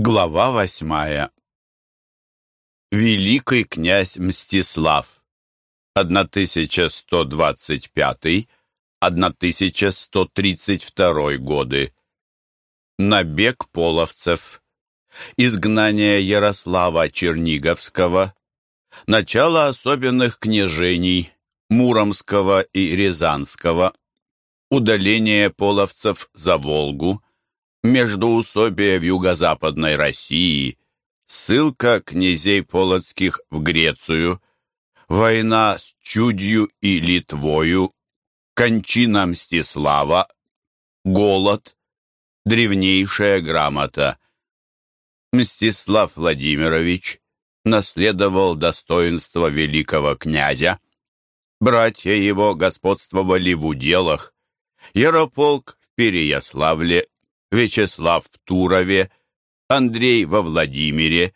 Глава восьмая. Великий князь Мстислав. 1125-1132 годы. Набег половцев. Изгнание Ярослава Черниговского. Начало особенных княжений Муромского и Рязанского. Удаление половцев за Волгу Междуусобие в юго-западной России, ссылка князей полоцких в Грецию, война с Чудью и Литвою, кончина Мстислава, голод, древнейшая грамота. Мстислав Владимирович наследовал достоинство великого князя. Братья его господствовали в уделах. Ярополк в Переяславле Вячеслав в Турове, Андрей во Владимире,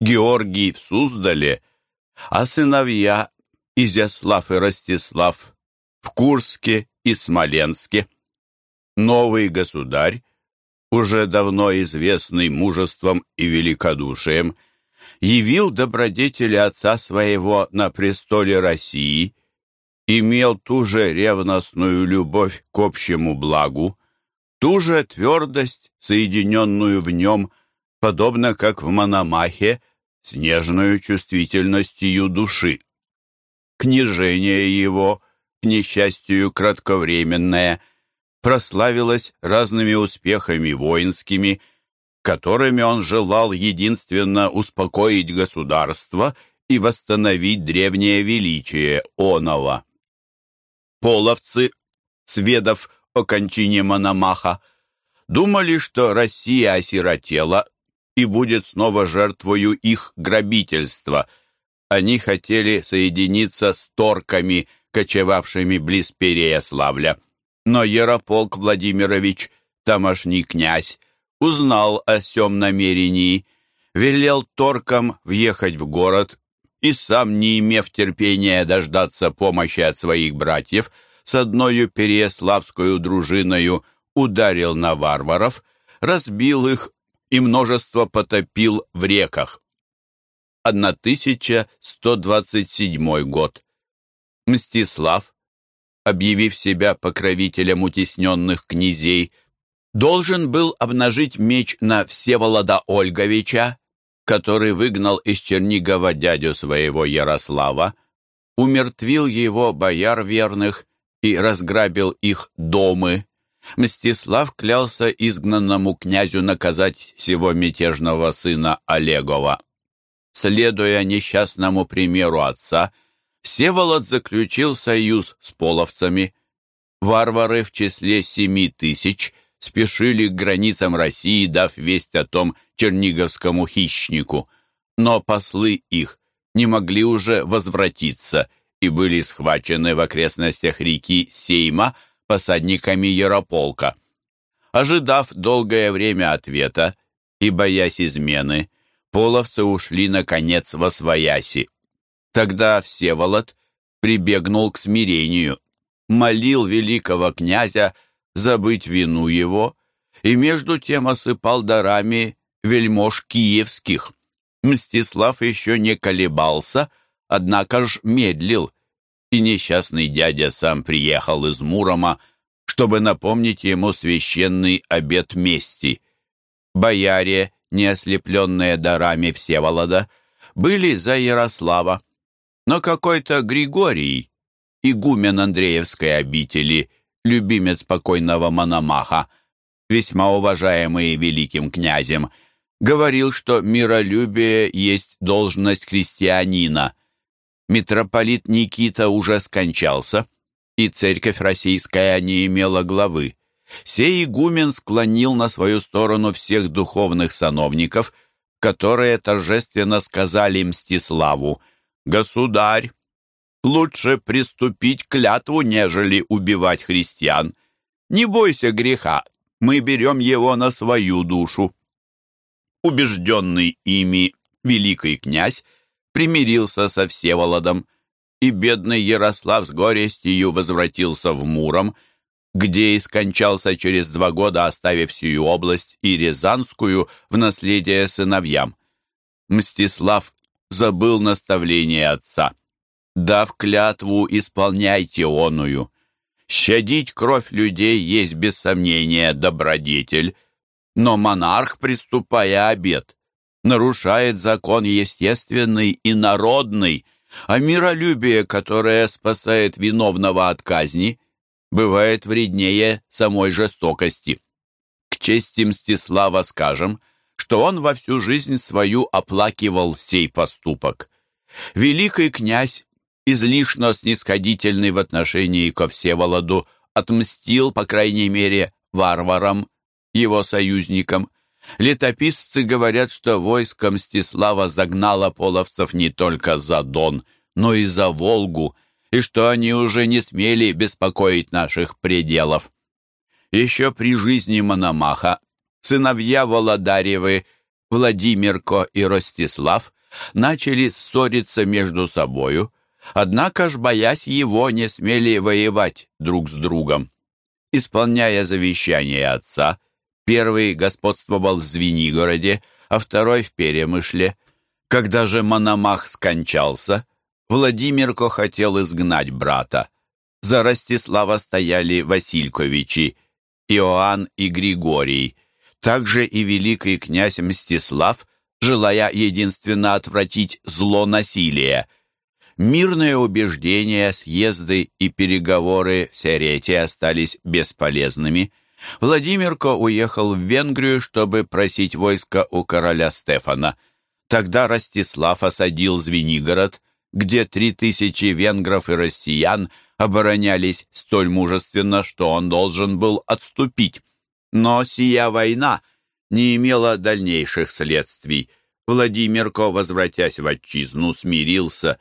Георгий в Суздале, а сыновья Изяслав и Ростислав в Курске и Смоленске. Новый государь, уже давно известный мужеством и великодушием, явил добродетели отца своего на престоле России, имел ту же ревностную любовь к общему благу, ту же твердость, соединенную в нем, подобно как в Мономахе, с нежной чувствительностью души. Княжение его, к несчастью кратковременное, прославилось разными успехами воинскими, которыми он желал единственно успокоить государство и восстановить древнее величие Онова. Половцы, сведав о кончине Мономаха, думали, что Россия осиротела и будет снова жертвою их грабительства. Они хотели соединиться с торками, кочевавшими близ Переяславля. Но Ярополк Владимирович, тамошний князь, узнал о сём намерении, велел торкам въехать в город и сам, не имев терпения дождаться помощи от своих братьев, с одною переяславскую дружиною ударил на варваров, разбил их и множество потопил в реках. 1127 год. Мстислав, объявив себя покровителем утесненных князей, должен был обнажить меч на Всеволода Ольговича, который выгнал из Чернигова дядю своего Ярослава, умертвил его бояр верных и разграбил их домы. Мстислав клялся изгнанному князю наказать сего мятежного сына Олегова. Следуя несчастному примеру отца, Всеволод заключил союз с половцами. Варвары в числе семи тысяч спешили к границам России, дав весть о том черниговскому хищнику. Но послы их не могли уже возвратиться – и были схвачены в окрестностях реки Сейма посадниками Ярополка. Ожидав долгое время ответа и боясь измены, половцы ушли, наконец, во свояси. Тогда Всеволод прибегнул к смирению, молил великого князя забыть вину его и между тем осыпал дарами вельмож киевских. Мстислав еще не колебался — однако ж медлил, и несчастный дядя сам приехал из Мурома, чтобы напомнить ему священный обет мести. Бояре, не ослепленные дарами Всеволода, были за Ярослава, но какой-то Григорий, игумен Андреевской обители, любимец покойного Мономаха, весьма уважаемый великим князем, говорил, что миролюбие есть должность христианина – митрополит Никита уже скончался, и церковь российская не имела главы. Сей игумен склонил на свою сторону всех духовных сановников, которые торжественно сказали Мстиславу «Государь, лучше приступить клятву, нежели убивать христиан. Не бойся греха, мы берем его на свою душу». Убежденный ими великий князь примирился со Всеволодом, и бедный Ярослав с горестью возвратился в Муром, где и скончался через два года, оставив сию область и Рязанскую в наследие сыновьям. Мстислав забыл наставление отца. Дав клятву, исполняйте оную. Щадить кровь людей есть без сомнения добродетель, но монарх, приступая обет, нарушает закон естественный и народный, а миролюбие, которое спасает виновного от казни, бывает вреднее самой жестокости. К чести Мстислава скажем, что он во всю жизнь свою оплакивал сей поступок. Великий князь, излишне снисходительный в отношении ко Всеволоду, отмстил, по крайней мере, варварам, его союзникам. Летописцы говорят, что войско Мстислава загнало половцев не только за Дон, но и за Волгу, и что они уже не смели беспокоить наших пределов. Еще при жизни Мономаха сыновья Володаревы, Владимирко и Ростислав, начали ссориться между собою, однако ж, боясь его, не смели воевать друг с другом. Исполняя завещание отца, первый господствовал в Звенигороде, а второй в Перемышле. Когда же Мономах скончался, Владимирко хотел изгнать брата. За Ростислава стояли Васильковичи, Иоанн и Григорий. Также и великий князь Мстислав, желая единственно отвратить зло насилия. Мирные убеждения, съезды и переговоры в Серете остались бесполезными. Владимирко уехал в Венгрию, чтобы просить войска у короля Стефана. Тогда Ростислав осадил Звенигород, где три тысячи венгров и россиян оборонялись столь мужественно, что он должен был отступить. Но сия война не имела дальнейших следствий. Владимирко, возвратясь в отчизну, смирился,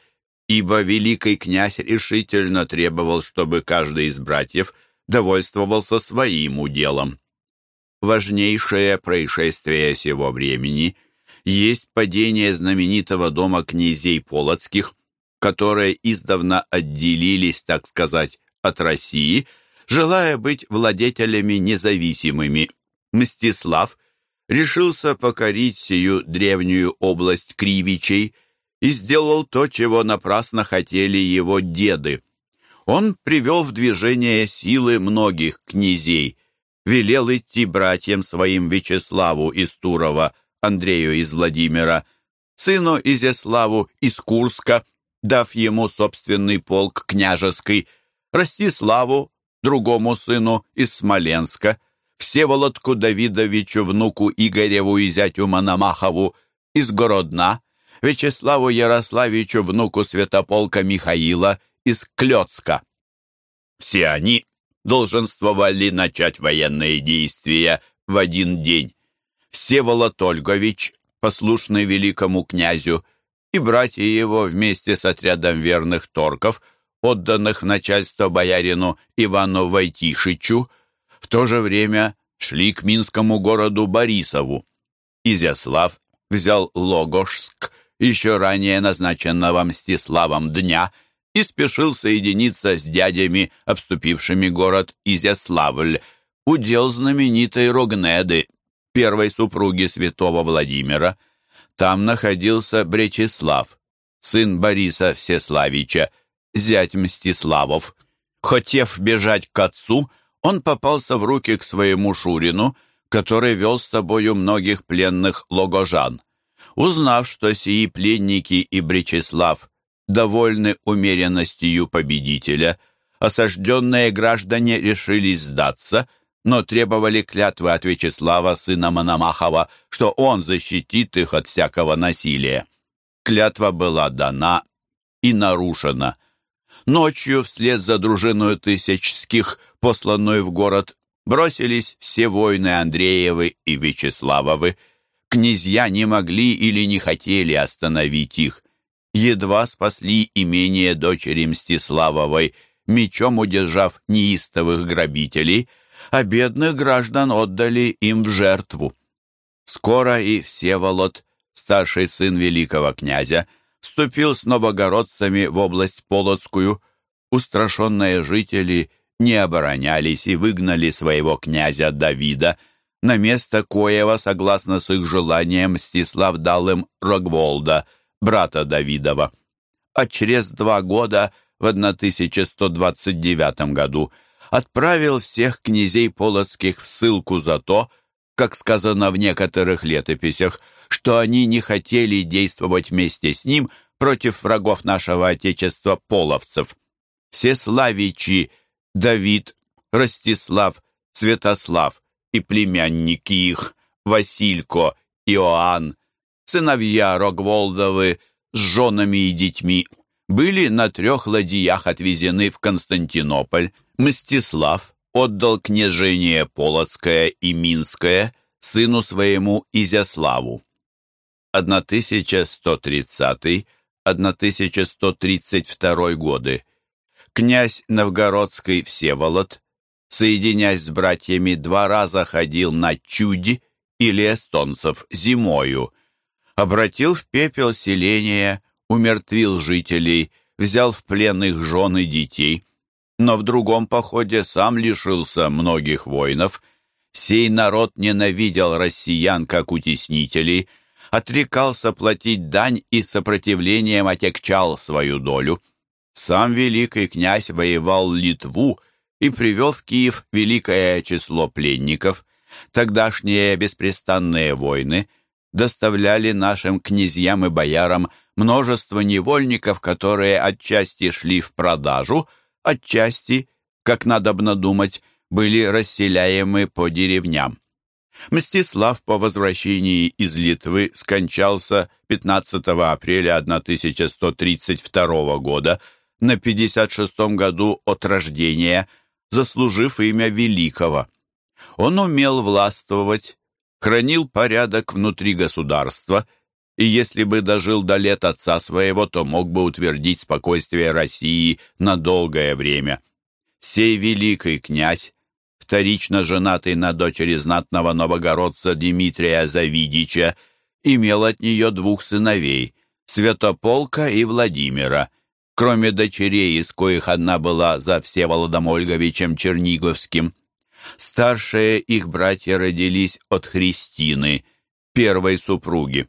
ибо великий князь решительно требовал, чтобы каждый из братьев довольствовался своим уделом. Важнейшее происшествие сего времени есть падение знаменитого дома князей Полоцких – которые издавна отделились, так сказать, от России, желая быть владетелями независимыми. Мстислав решился покорить сию древнюю область Кривичей и сделал то, чего напрасно хотели его деды. Он привел в движение силы многих князей, велел идти братьям своим Вячеславу из Турова, Андрею из Владимира, сыну Изяславу из Курска, дав ему собственный полк княжеский, Ростиславу, другому сыну из Смоленска, Всеволодку Давидовичу, внуку Игореву и зятю Мономахову из Городна, Вячеславу Ярославичу, внуку святополка Михаила из Клёцка. Все они долженствовали начать военные действия в один день. Всеволод послушный великому князю, и братья его вместе с отрядом верных торков, отданных начальство боярину Ивану Войтишичу, в то же время шли к минскому городу Борисову. Изяслав взял Логошск, еще ранее назначенного Мстиславом дня, и спешил соединиться с дядями, обступившими город Изяславль, удел знаменитой Рогнеды, первой супруги святого Владимира – там находился Бречеслав, сын Бориса Всеславича, зять Мстиславов. Хотев бежать к отцу, он попался в руки к своему Шурину, который вел с собою многих пленных логожан. Узнав, что сии пленники и Бречеслав довольны умеренностью победителя, осажденные граждане решились сдаться – но требовали клятвы от Вячеслава, сына Мономахова, что он защитит их от всякого насилия. Клятва была дана и нарушена. Ночью, вслед за дружиной тысячских, посланной в город, бросились все воины Андреевы и Вячеславовы. Князья не могли или не хотели остановить их. Едва спасли имение дочери Мстиславовой, мечом удержав неистовых грабителей — а бедных граждан отдали им в жертву. Скоро и Всеволод, старший сын великого князя, вступил с новогородцами в область Полоцкую. Устрашенные жители не оборонялись и выгнали своего князя Давида, на место коего, согласно с их желанием, Мстислав дал им Рогволда, брата Давидова. А через два года, в 1129 году, отправил всех князей полоцких в ссылку за то, как сказано в некоторых летописях, что они не хотели действовать вместе с ним против врагов нашего Отечества половцев. Все славичи Давид, Ростислав, Святослав и племянники их, Василько, Иоанн, сыновья Рогволдовы с женами и детьми, были на трех ладьях отвезены в Константинополь. Мстислав отдал княжение Полоцкое и Минское сыну своему Изяславу. 1130-1132 годы князь Новгородский Всеволод, соединяясь с братьями, два раза ходил на чуди или эстонцев зимою, обратил в пепел селение, умертвил жителей, взял в плен их жен и детей, но в другом походе сам лишился многих воинов. Сей народ ненавидел россиян как утеснителей, отрекался платить дань и сопротивлением отягчал свою долю. Сам великий князь воевал Литву и привел в Киев великое число пленников. Тогдашние беспрестанные войны доставляли нашим князьям и боярам множество невольников, которые отчасти шли в продажу, отчасти, как надобно думать, были расселяемы по деревням. Мстислав по возвращении из Литвы скончался 15 апреля 1132 года на 56-м году от рождения, заслужив имя Великого. Он умел властвовать, хранил порядок внутри государства, и если бы дожил до лет отца своего, то мог бы утвердить спокойствие России на долгое время. Сей великий князь, вторично женатый на дочери знатного новогородца Дмитрия Завидича, имел от нее двух сыновей – Святополка и Владимира – кроме дочерей, из коих одна была за Всеволодом Ольговичем Черниговским. Старшие их братья родились от Христины, первой супруги.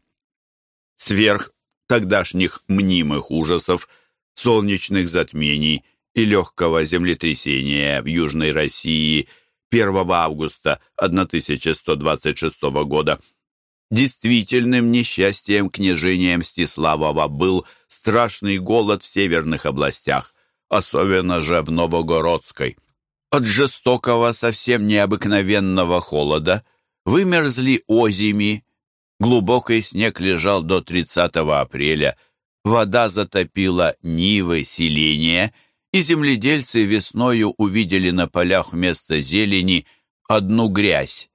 Сверх тогдашних мнимых ужасов, солнечных затмений и легкого землетрясения в Южной России 1 августа 1126 года – Действительным несчастьем княжения Мстиславова был страшный голод в северных областях, особенно же в Новогородской. От жестокого, совсем необыкновенного холода вымерзли озими, глубокий снег лежал до 30 апреля, вода затопила нивы, селения, и земледельцы весною увидели на полях вместо зелени одну грязь.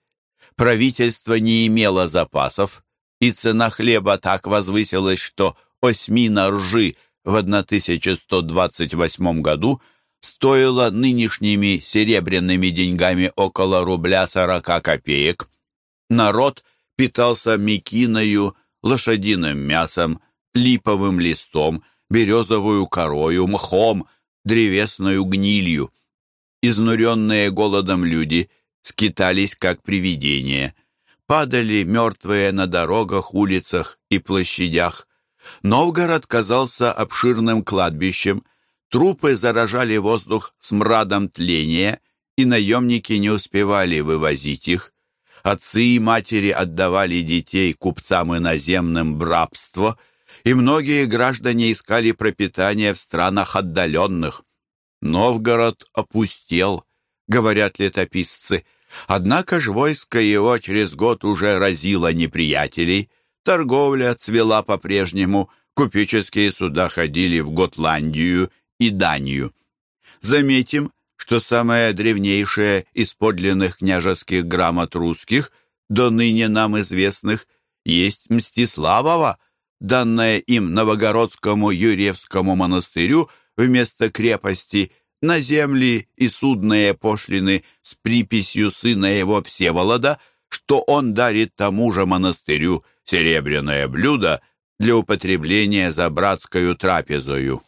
Правительство не имело запасов, и цена хлеба так возвысилась, что осьмина ржи в 1128 году стоила нынешними серебряными деньгами около рубля 40 копеек. Народ питался мекиною, лошадиным мясом, липовым листом, березовую корою, мхом, древесную гнилью. Изнуренные голодом люди – скитались как привидения, падали мертвые на дорогах, улицах и площадях. Новгород казался обширным кладбищем, трупы заражали воздух смрадом тления, и наемники не успевали вывозить их. Отцы и матери отдавали детей купцам иноземным в рабство, и многие граждане искали пропитание в странах отдаленных. Новгород опустел, говорят летописцы. Однако ж войско его через год уже разило неприятелей, торговля цвела по-прежнему, купеческие суда ходили в Готландию и Данию. Заметим, что самое древнейшее из подлинных княжеских грамот русских, до ныне нам известных, есть Мстиславова, данное им Новогородскому Юрьевскому монастырю вместо крепости на земли и судные пошлины с приписью сына его Всеволода, что он дарит тому же монастырю серебряное блюдо для употребления за братскою трапезою.